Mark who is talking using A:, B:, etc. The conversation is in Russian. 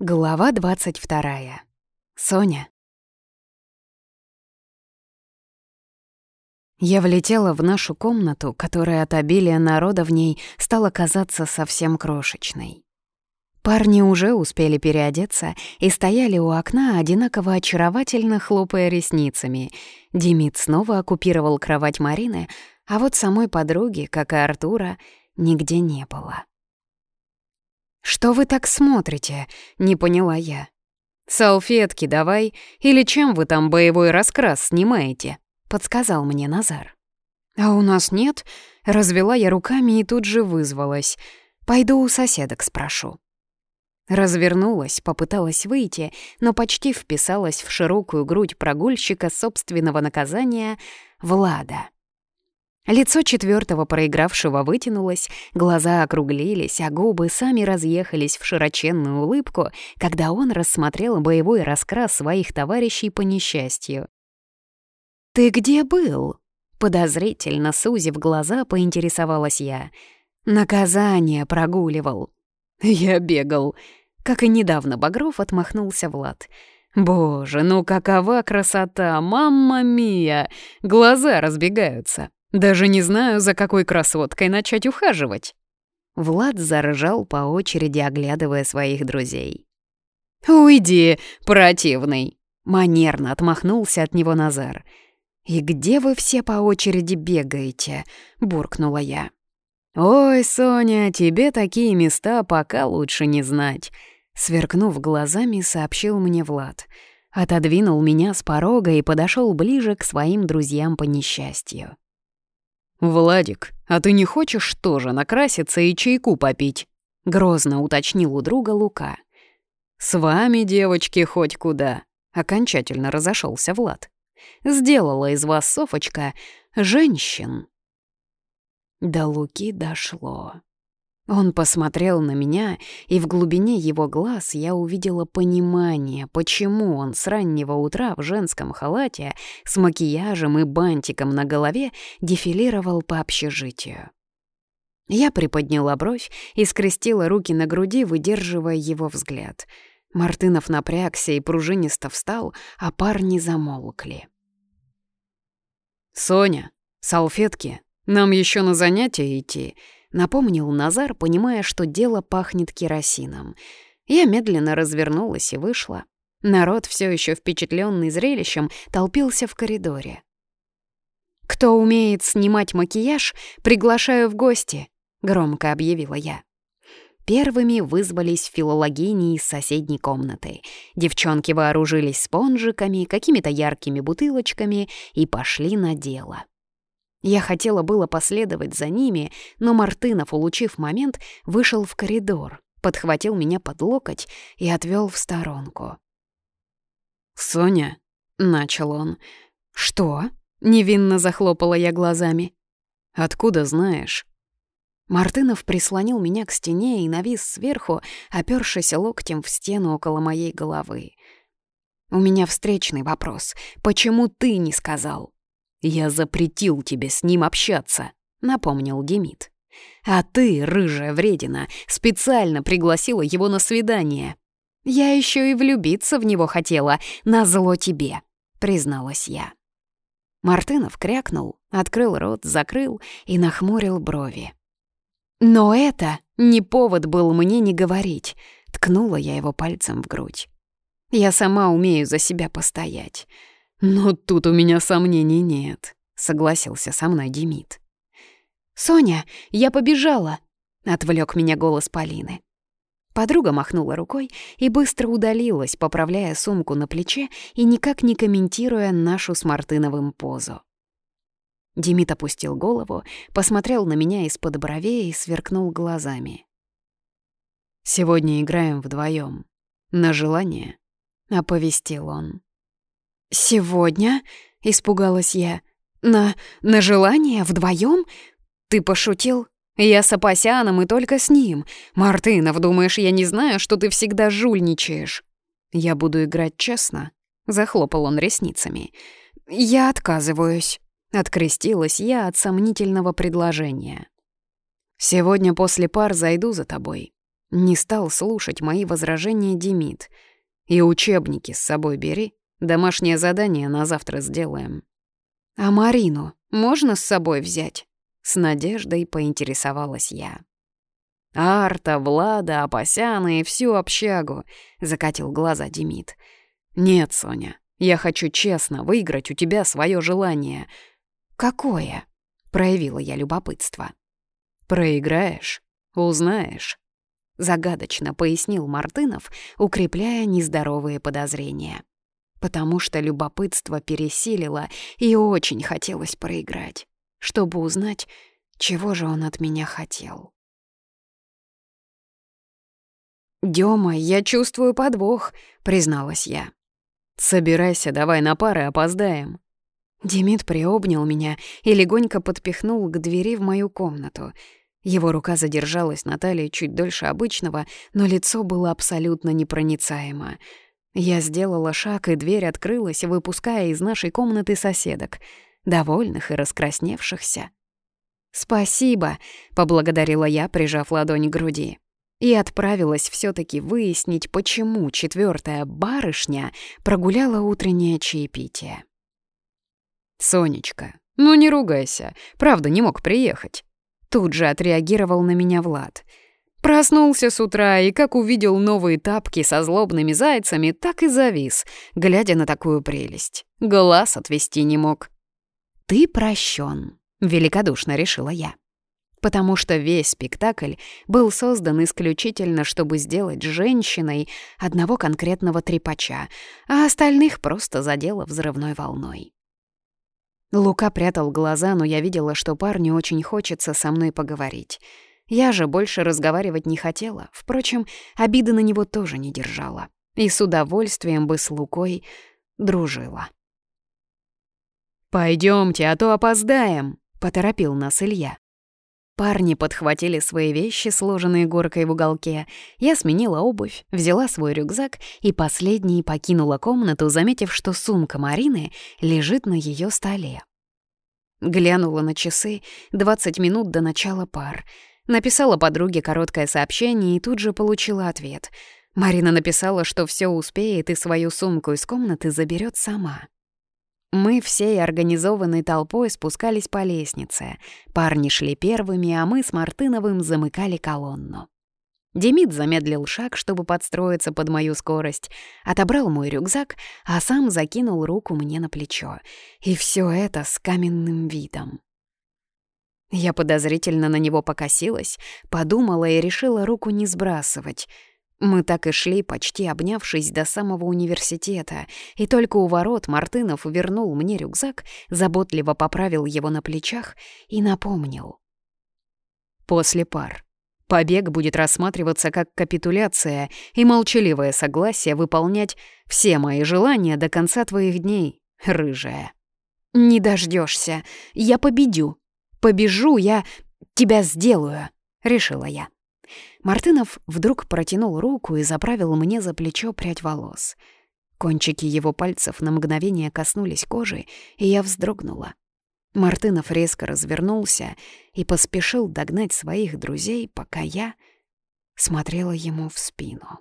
A: Глава 22. Соня. Я влетела в нашу комнату, которая от обилия народа в ней стала казаться совсем крошечной. Парни уже успели переодеться и стояли у окна, одинаково очаровательно хлопая ресницами. Демид снова оккупировал кровать Марины, а вот самой подруги, как и Артура, нигде не было. «Что вы так смотрите?» — не поняла я. «Салфетки давай, или чем вы там боевой раскрас снимаете?» — подсказал мне Назар. «А у нас нет?» — развела я руками и тут же вызвалась. «Пойду у соседок спрошу». Развернулась, попыталась выйти, но почти вписалась в широкую грудь прогульщика собственного наказания Влада. Лицо четвертого проигравшего вытянулось, глаза округлились, а губы сами разъехались в широченную улыбку, когда он рассмотрел боевой раскрас своих товарищей по несчастью. «Ты где был?» Подозрительно сузив глаза, поинтересовалась я. «Наказание прогуливал». «Я бегал». Как и недавно Багров отмахнулся Влад. «Боже, ну какова красота! Мамма мия! Глаза разбегаются!» Даже не знаю, за какой красоткой начать ухаживать». Влад заржал по очереди, оглядывая своих друзей. «Уйди, противный!» — манерно отмахнулся от него Назар. «И где вы все по очереди бегаете?» — буркнула я. «Ой, Соня, тебе такие места пока лучше не знать», — сверкнув глазами, сообщил мне Влад. Отодвинул меня с порога и подошел ближе к своим друзьям по несчастью. «Владик, а ты не хочешь тоже накраситься и чайку попить?» — грозно уточнил у друга Лука. «С вами, девочки, хоть куда!» — окончательно разошелся Влад. «Сделала из вас, Софочка, женщин!» До Луки дошло. Он посмотрел на меня, и в глубине его глаз я увидела понимание, почему он с раннего утра в женском халате с макияжем и бантиком на голове дефилировал по общежитию. Я приподняла бровь и скрестила руки на груди, выдерживая его взгляд. Мартынов напрягся и пружинисто встал, а парни замолкли. «Соня, салфетки, нам еще на занятия идти», Напомнил Назар, понимая, что дело пахнет керосином. Я медленно развернулась и вышла. Народ, все еще впечатленный зрелищем, толпился в коридоре. «Кто умеет снимать макияж, приглашаю в гости», — громко объявила я. Первыми вызвались филологини из соседней комнаты. Девчонки вооружились спонжиками, какими-то яркими бутылочками и пошли на дело. Я хотела было последовать за ними, но Мартынов, улучив момент, вышел в коридор, подхватил меня под локоть и отвел в сторонку. «Соня», — начал он, — «что?» — невинно захлопала я глазами. «Откуда знаешь?» Мартынов прислонил меня к стене и навис сверху, опёршись локтем в стену около моей головы. «У меня встречный вопрос. Почему ты не сказал?» «Я запретил тебе с ним общаться», — напомнил Демид. «А ты, рыжая вредина, специально пригласила его на свидание». «Я еще и влюбиться в него хотела, назло тебе», — призналась я. Мартынов крякнул, открыл рот, закрыл и нахмурил брови. «Но это не повод был мне не говорить», — ткнула я его пальцем в грудь. «Я сама умею за себя постоять». «Ну, тут у меня сомнений нет», — согласился со мной Демид. «Соня, я побежала!» — отвлек меня голос Полины. Подруга махнула рукой и быстро удалилась, поправляя сумку на плече и никак не комментируя нашу с Мартыновым позу. Демид опустил голову, посмотрел на меня из-под бровей и сверкнул глазами. «Сегодня играем вдвоем. На желание», — оповестил он. «Сегодня?» — испугалась я. «На... на желание? Вдвоем? Ты пошутил?» «Я с Апасяном и только с ним. Мартынов, думаешь, я не знаю, что ты всегда жульничаешь?» «Я буду играть честно», — захлопал он ресницами. «Я отказываюсь», — открестилась я от сомнительного предложения. «Сегодня после пар зайду за тобой». Не стал слушать мои возражения Демид. «И учебники с собой бери», Домашнее задание на завтра сделаем». «А Марину можно с собой взять?» С надеждой поинтересовалась я. «Арта, Влада, Апасяна и всю общагу», — закатил глаза Демид. «Нет, Соня, я хочу честно выиграть у тебя свое желание». «Какое?» — проявила я любопытство. «Проиграешь, узнаешь», — загадочно пояснил Мартынов, укрепляя нездоровые подозрения потому что любопытство пересилило и очень хотелось проиграть, чтобы узнать, чего же он от меня хотел. «Дёма, я чувствую подвох», — призналась я. «Собирайся, давай на пары опоздаем». Демид приобнял меня и легонько подпихнул к двери в мою комнату. Его рука задержалась на талии чуть дольше обычного, но лицо было абсолютно непроницаемо. Я сделала шаг, и дверь открылась, выпуская из нашей комнаты соседок, довольных и раскрасневшихся. «Спасибо», — поблагодарила я, прижав ладонь к груди. И отправилась все таки выяснить, почему четвертая барышня прогуляла утреннее чаепитие. «Сонечка, ну не ругайся, правда не мог приехать». Тут же отреагировал на меня Влад — Проснулся с утра и, как увидел новые тапки со злобными зайцами, так и завис, глядя на такую прелесть. Глаз отвести не мог. «Ты прощен», — великодушно решила я. Потому что весь спектакль был создан исключительно, чтобы сделать женщиной одного конкретного трепача, а остальных просто задело взрывной волной. Лука прятал глаза, но я видела, что парню очень хочется со мной поговорить. Я же больше разговаривать не хотела, впрочем, обиды на него тоже не держала. И с удовольствием бы с Лукой дружила. Пойдемте, а то опоздаем», — поторопил нас Илья. Парни подхватили свои вещи, сложенные горкой в уголке. Я сменила обувь, взяла свой рюкзак и последней покинула комнату, заметив, что сумка Марины лежит на ее столе. Глянула на часы 20 минут до начала пар — Написала подруге короткое сообщение и тут же получила ответ. Марина написала, что все успеет и свою сумку из комнаты заберет сама. Мы всей организованной толпой спускались по лестнице. Парни шли первыми, а мы с Мартыновым замыкали колонну. Демид замедлил шаг, чтобы подстроиться под мою скорость, отобрал мой рюкзак, а сам закинул руку мне на плечо. И все это с каменным видом. Я подозрительно на него покосилась, подумала и решила руку не сбрасывать. Мы так и шли, почти обнявшись до самого университета, и только у ворот Мартынов вернул мне рюкзак, заботливо поправил его на плечах и напомнил. «После пар. Побег будет рассматриваться как капитуляция и молчаливое согласие выполнять все мои желания до конца твоих дней, рыжая». «Не дождешься. Я победю», побежу, я тебя сделаю», — решила я. Мартынов вдруг протянул руку и заправил мне за плечо прядь волос. Кончики его пальцев на мгновение коснулись кожи, и я вздрогнула. Мартынов резко развернулся и поспешил догнать своих друзей, пока я смотрела ему в спину.